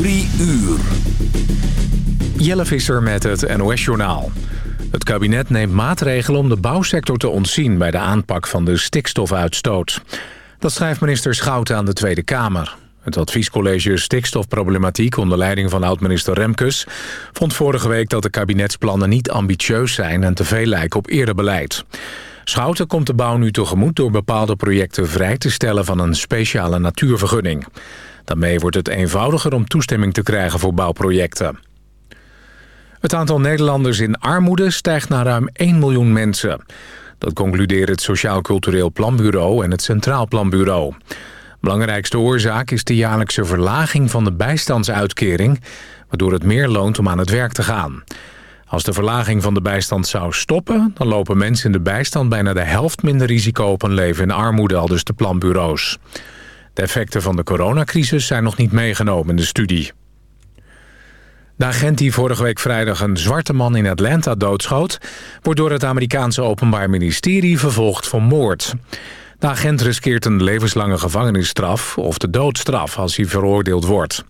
Drie uur. Jelle Visser met het NOS-journaal. Het kabinet neemt maatregelen om de bouwsector te ontzien... bij de aanpak van de stikstofuitstoot. Dat schrijft minister Schouten aan de Tweede Kamer. Het adviescollege Stikstofproblematiek onder leiding van oud-minister Remkes... vond vorige week dat de kabinetsplannen niet ambitieus zijn... en te veel lijken op eerder beleid. Schouten komt de bouw nu tegemoet door bepaalde projecten vrij te stellen... van een speciale natuurvergunning. Daarmee wordt het eenvoudiger om toestemming te krijgen voor bouwprojecten. Het aantal Nederlanders in armoede stijgt naar ruim 1 miljoen mensen. Dat concluderen het Sociaal Cultureel Planbureau en het Centraal Planbureau. Belangrijkste oorzaak is de jaarlijkse verlaging van de bijstandsuitkering... waardoor het meer loont om aan het werk te gaan. Als de verlaging van de bijstand zou stoppen... dan lopen mensen in de bijstand bijna de helft minder risico op een leven in armoede... al dus de planbureaus. De effecten van de coronacrisis zijn nog niet meegenomen in de studie. De agent die vorige week vrijdag een zwarte man in Atlanta doodschoot... wordt door het Amerikaanse Openbaar Ministerie vervolgd voor moord. De agent riskeert een levenslange gevangenisstraf of de doodstraf als hij veroordeeld wordt.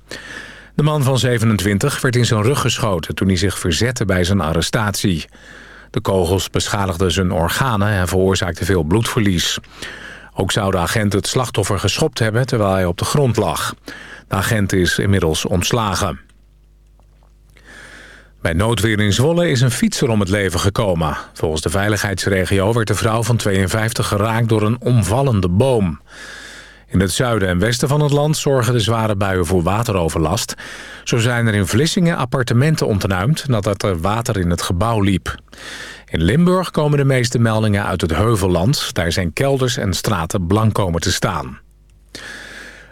De man van 27 werd in zijn rug geschoten toen hij zich verzette bij zijn arrestatie. De kogels beschadigden zijn organen en veroorzaakten veel bloedverlies. Ook zou de agent het slachtoffer geschopt hebben terwijl hij op de grond lag. De agent is inmiddels ontslagen. Bij noodweer in Zwolle is een fietser om het leven gekomen. Volgens de veiligheidsregio werd de vrouw van 52 geraakt door een omvallende boom. In het zuiden en westen van het land zorgen de zware buien voor wateroverlast. Zo zijn er in Vlissingen appartementen ontruimd nadat er water in het gebouw liep. In Limburg komen de meeste meldingen uit het Heuvelland. Daar zijn kelders en straten blank komen te staan.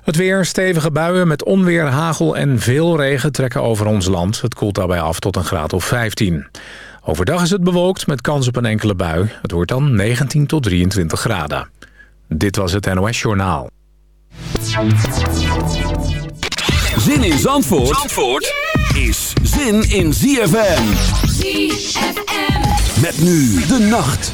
Het weer, stevige buien met onweer, hagel en veel regen trekken over ons land. Het koelt daarbij af tot een graad of 15. Overdag is het bewolkt met kans op een enkele bui. Het wordt dan 19 tot 23 graden. Dit was het NOS Journaal. Zin in Zandvoort, Zandvoort is zin in ZFM. ZFM. Met nu de nacht.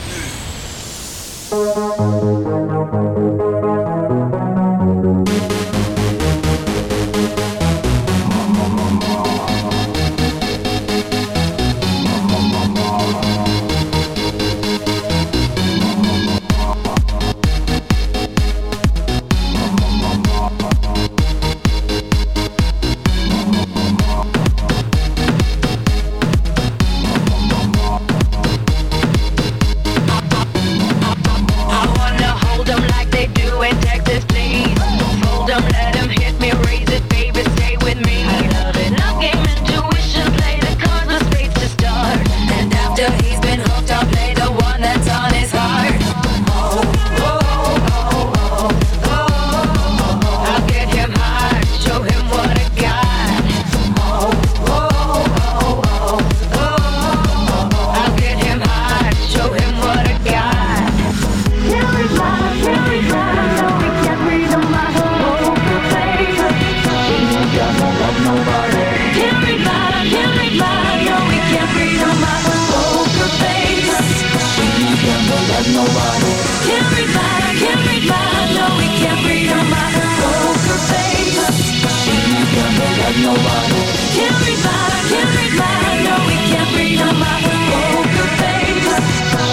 Can't read my, can't read my, no, he can't read my poker face.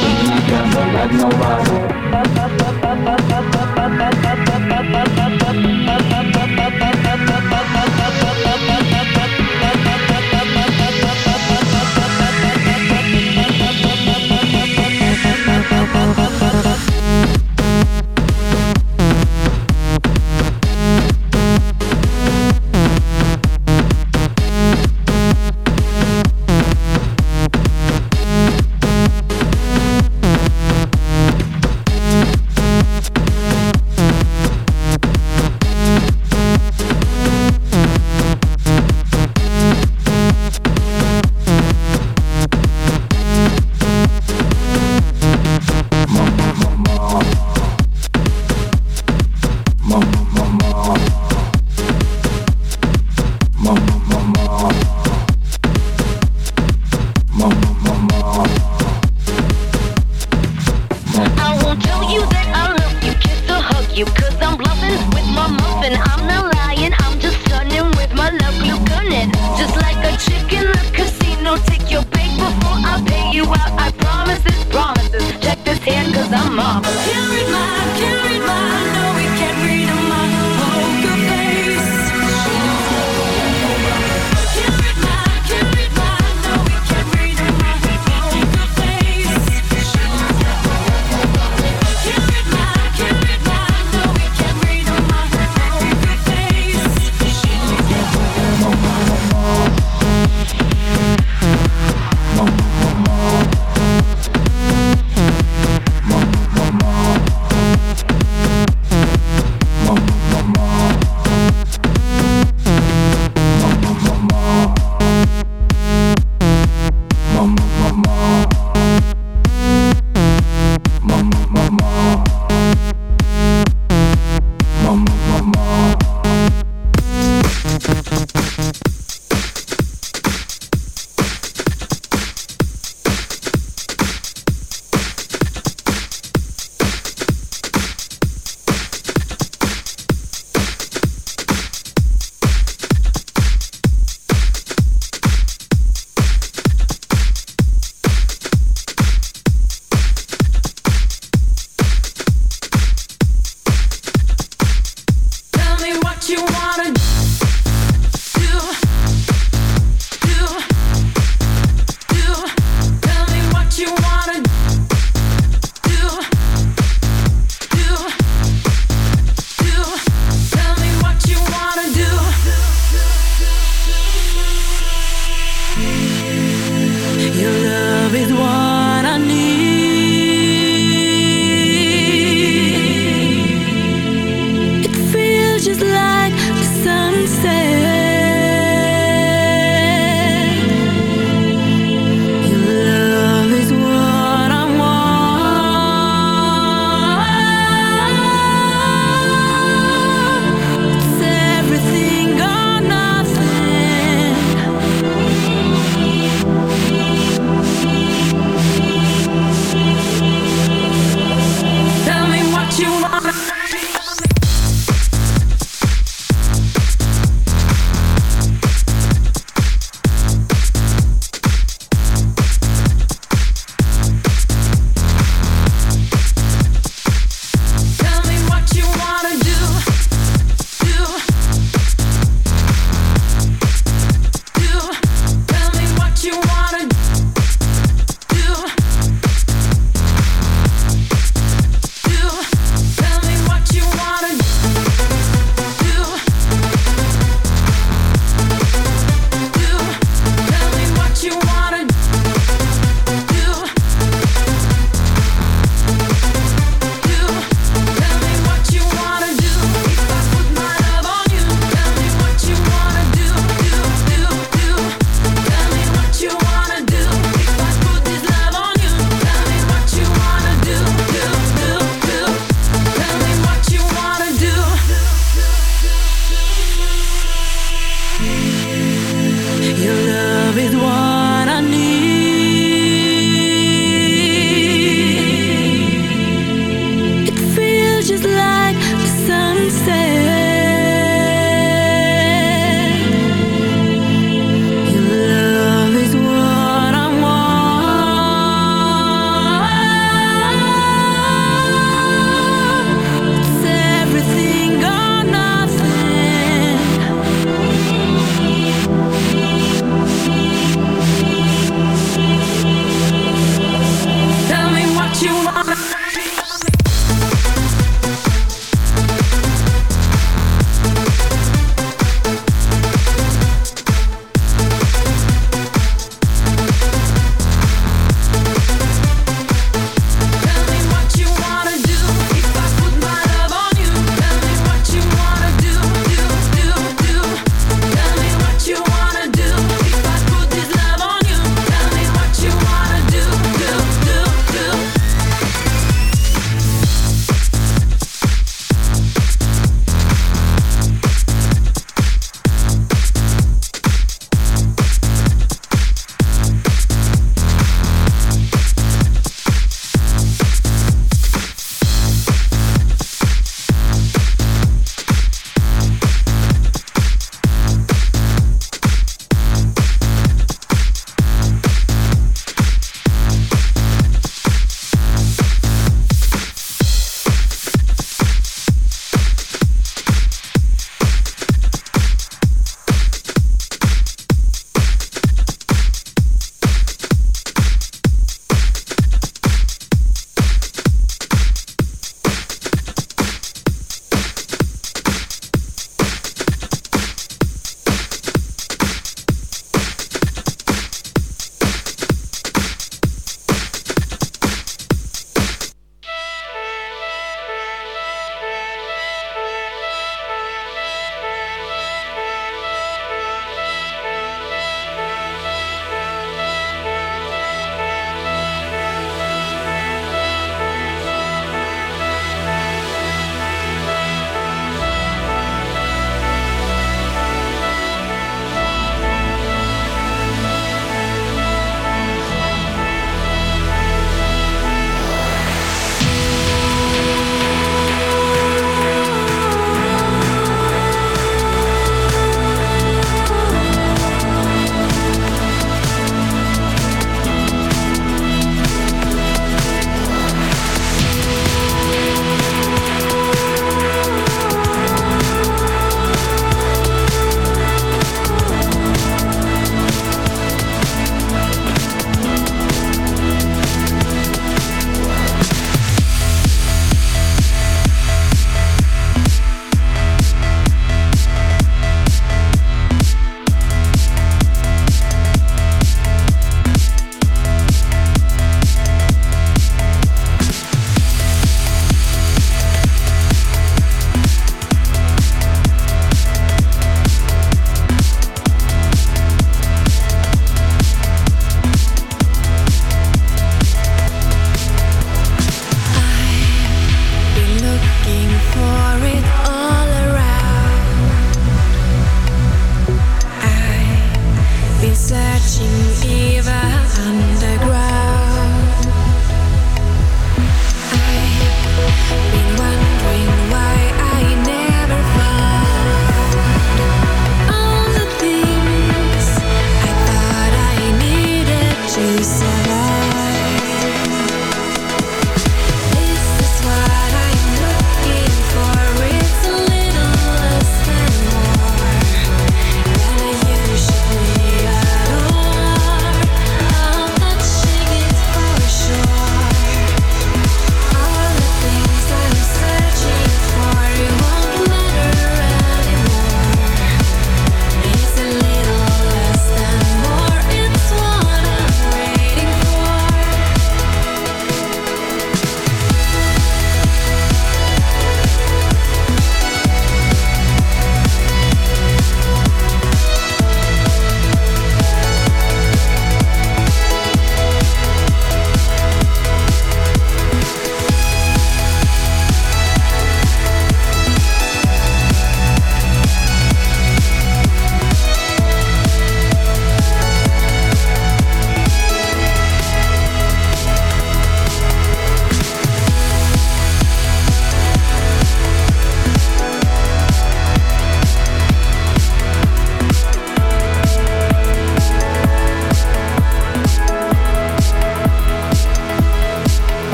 She don't love nobody.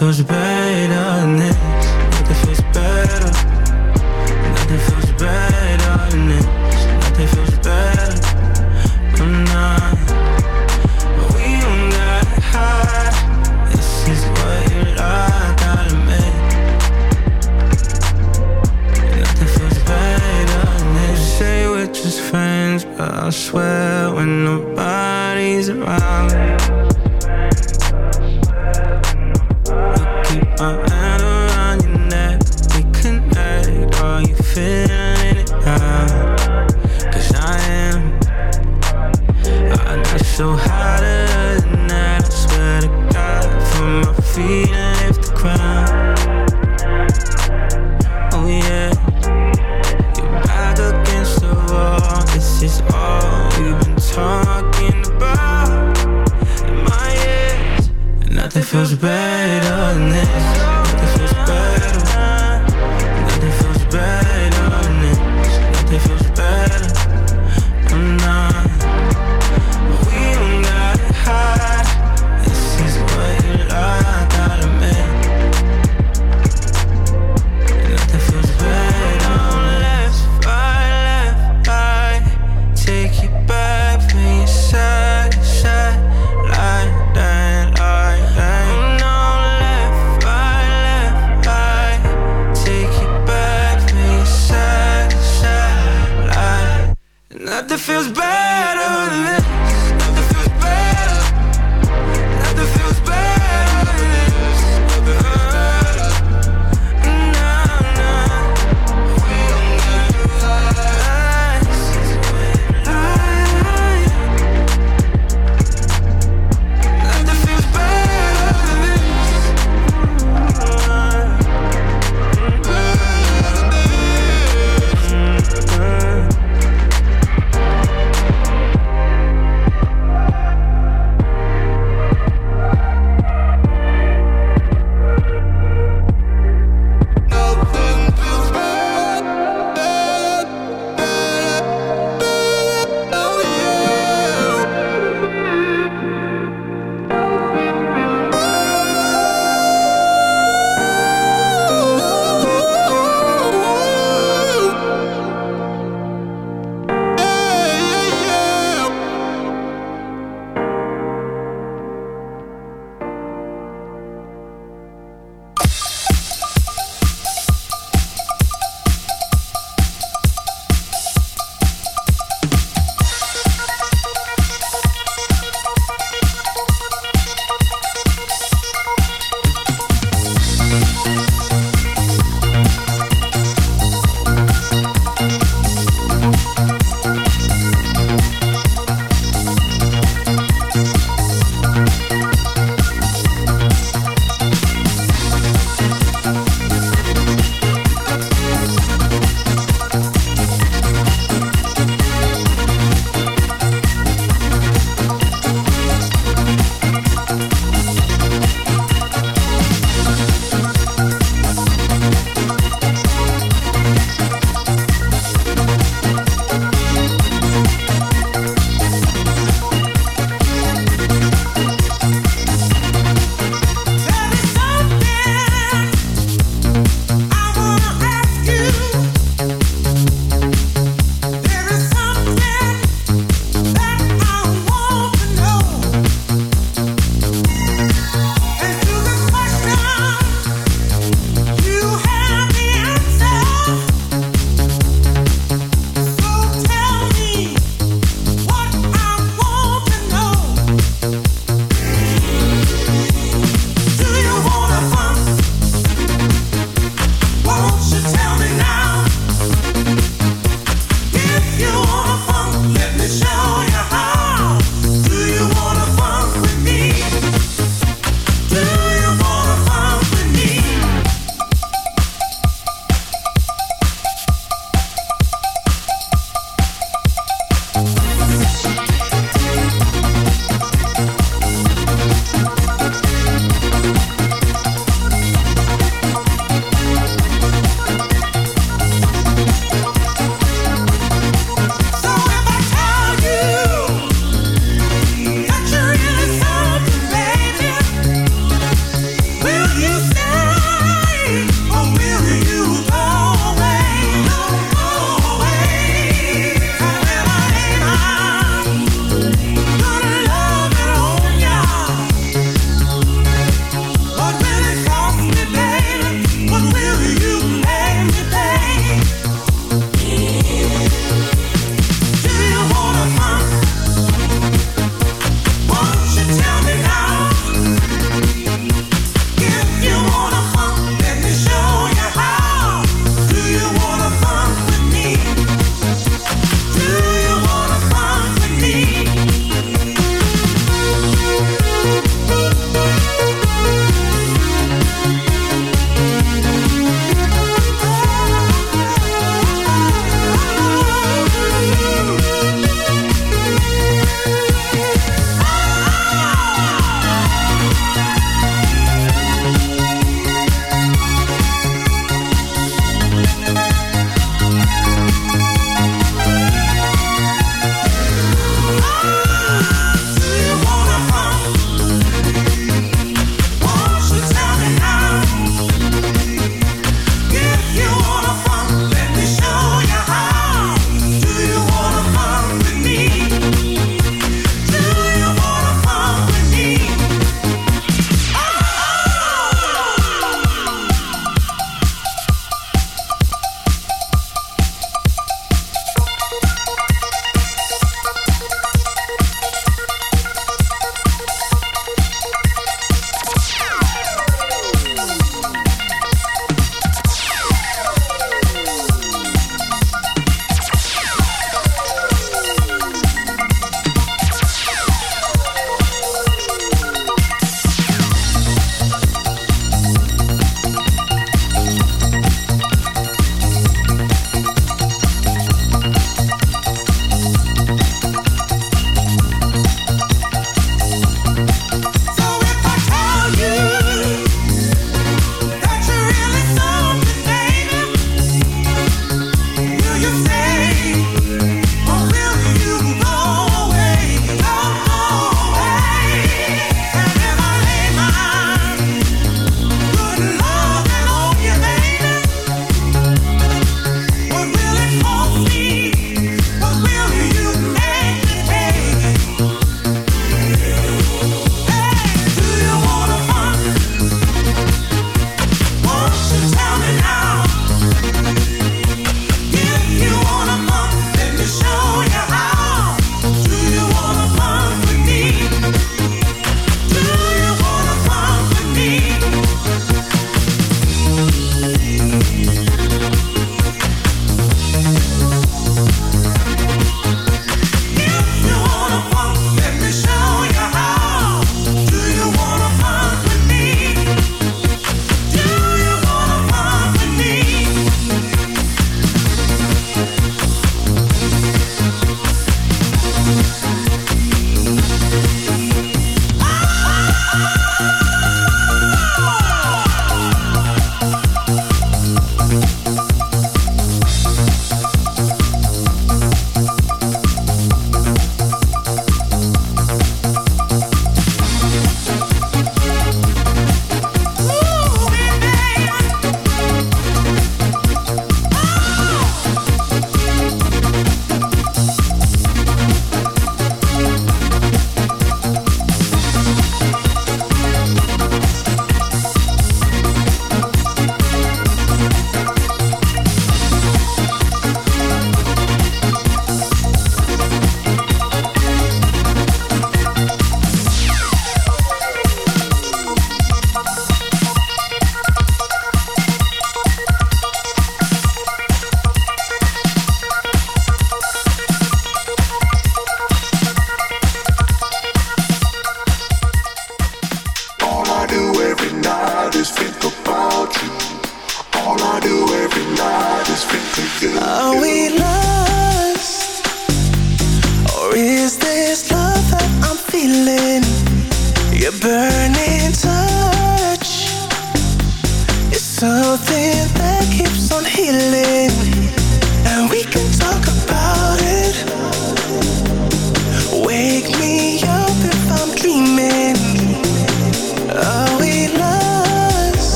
Feels better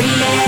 Thank.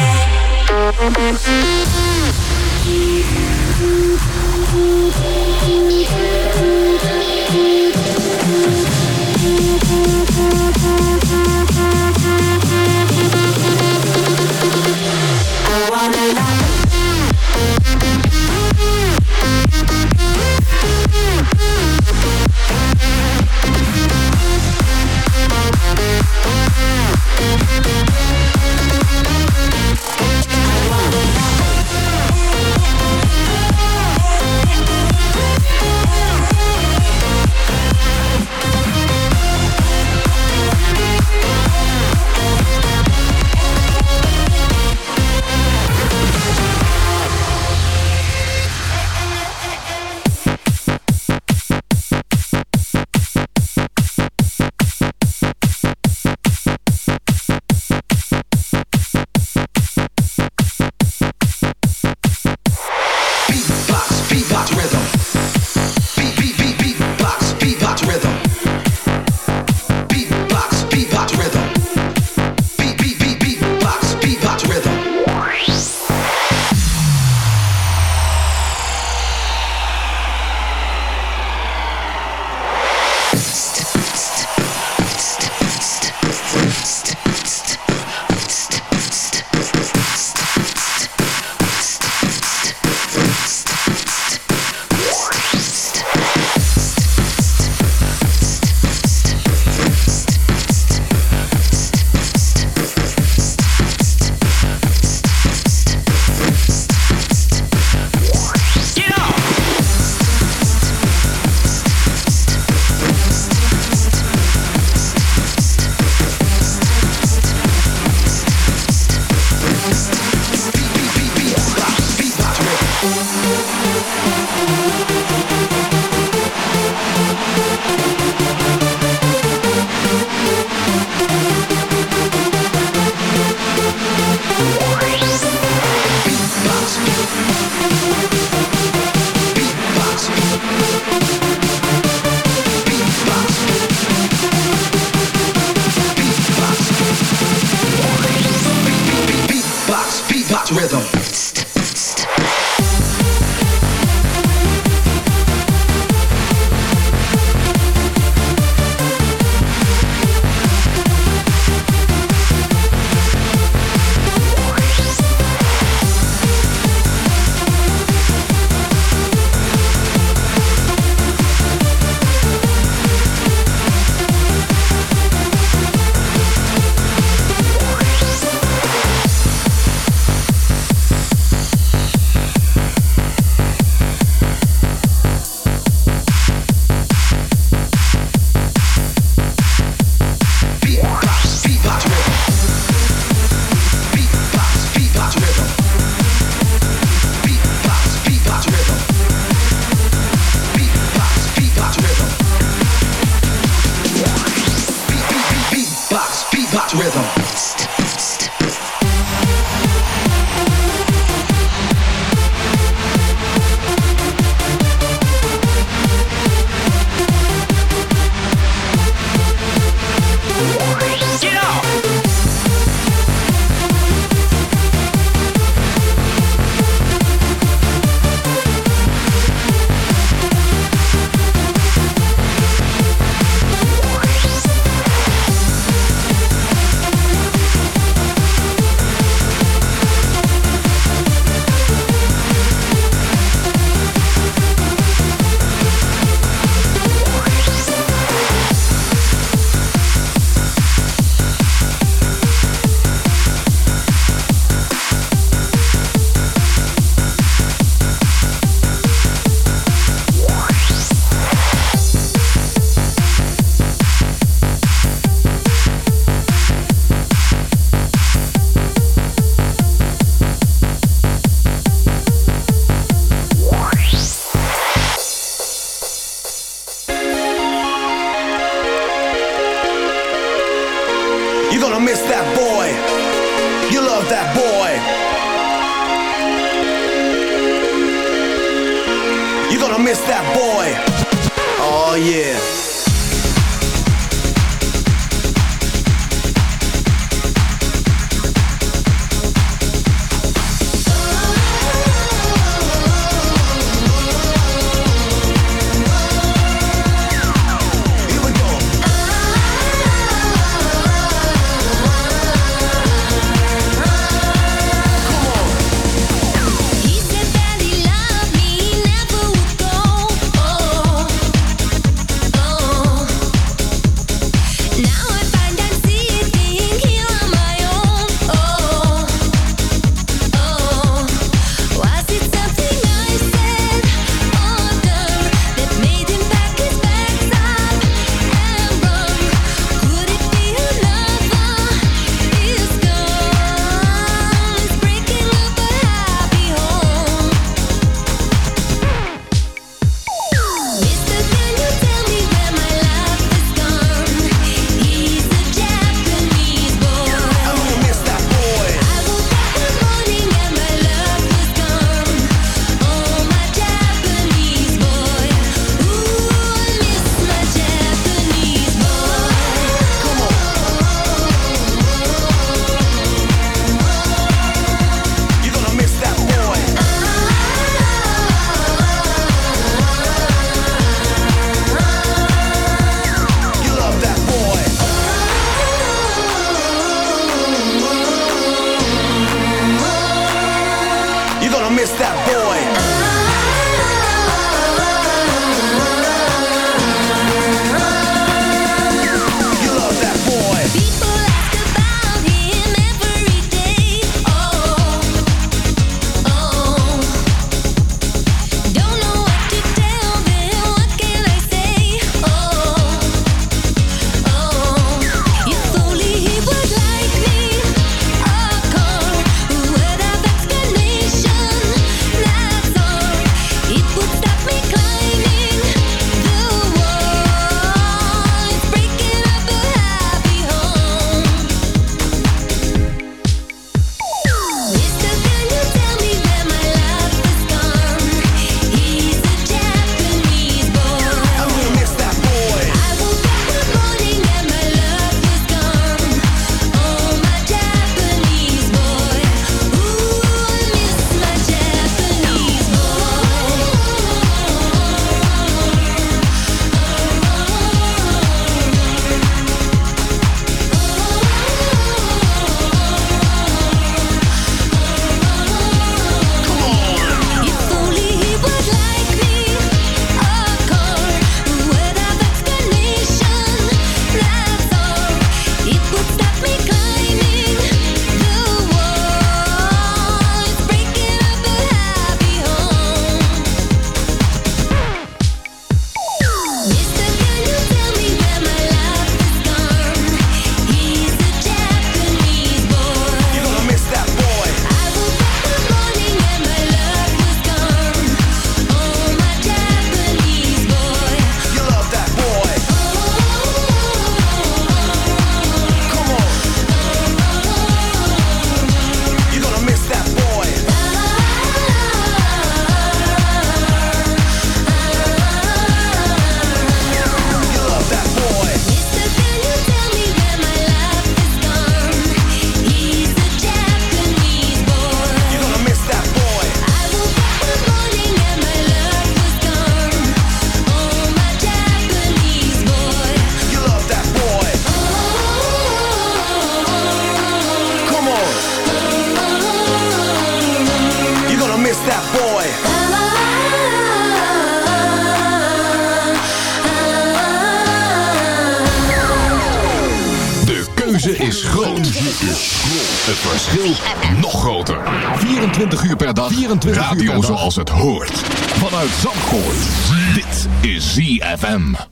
Radio zoals het hoort. Vanuit Zandvoort. Dit is ZFM.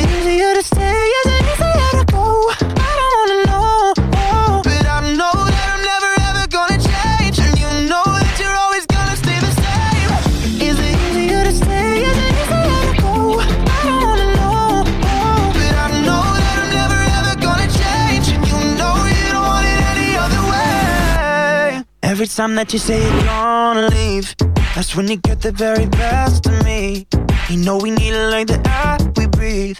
stay as an easy out of go. I don't wanna know. But I know that I'm never ever gonna change. And you know that you're always gonna stay the same. Is it easier to stay as an easy out of go? I don't wanna know. But I know that I'm never ever gonna change. And you know you don't want it any other way. Every time that you say you're gonna leave, that's when you get the very best of me. You know we need it like the air we breathe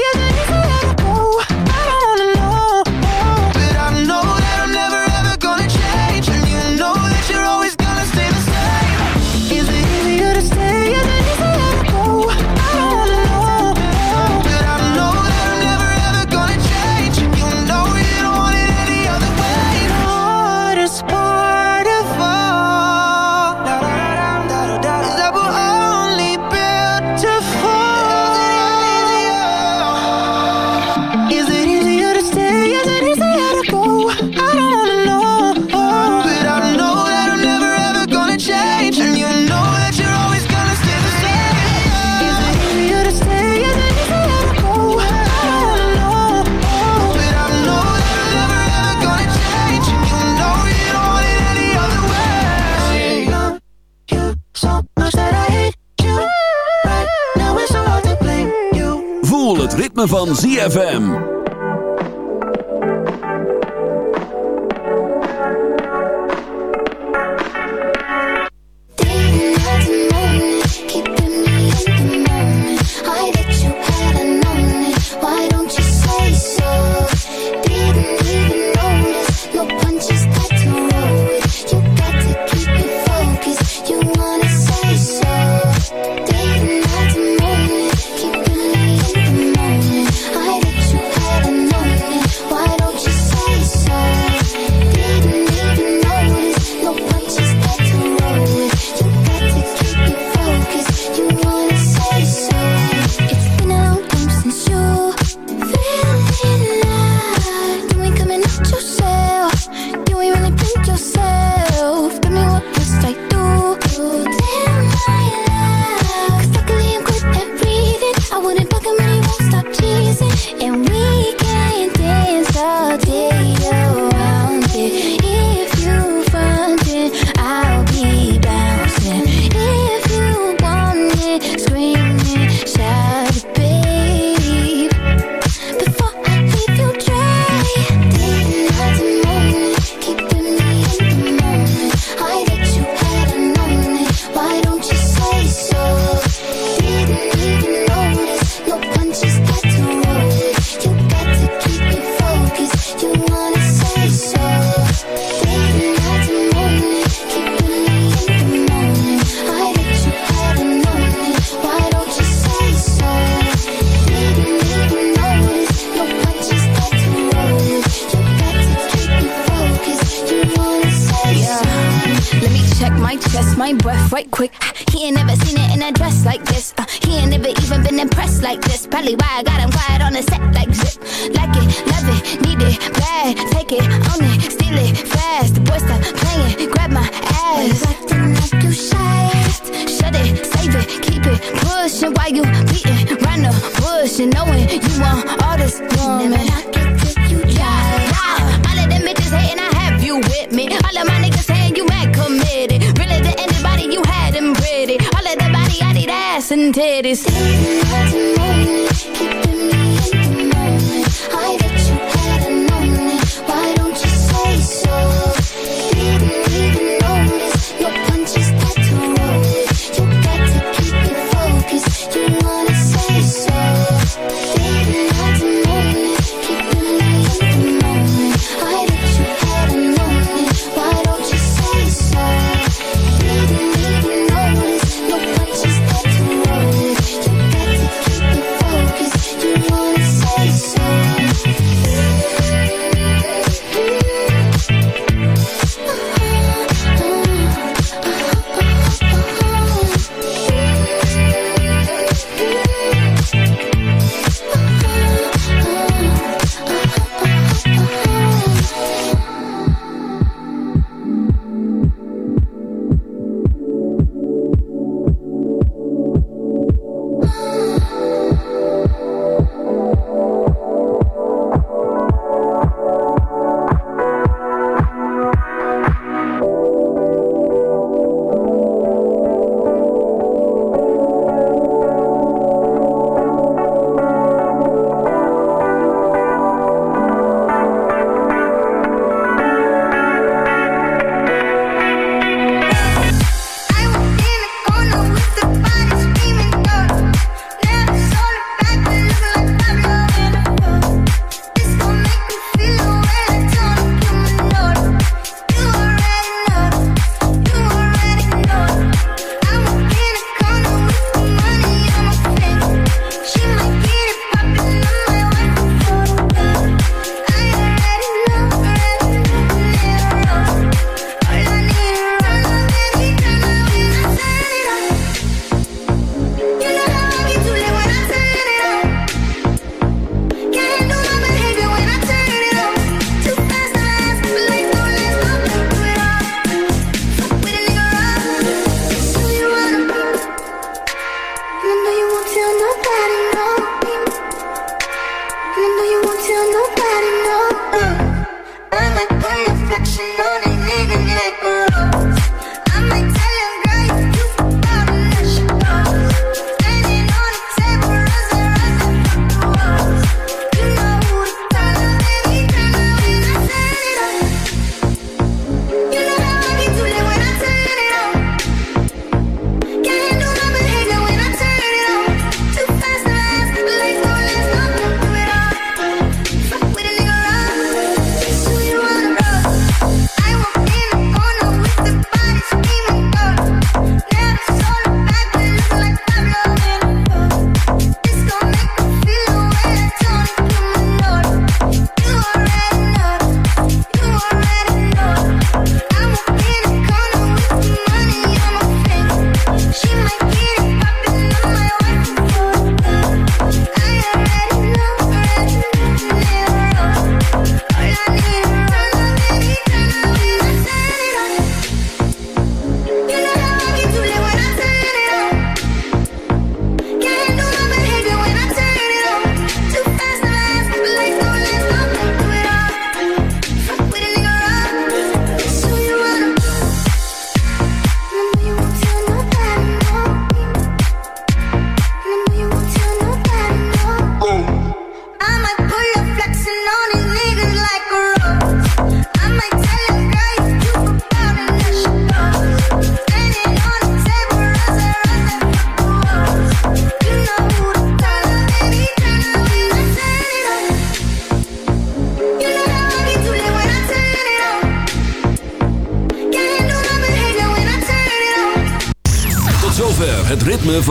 van ZFM.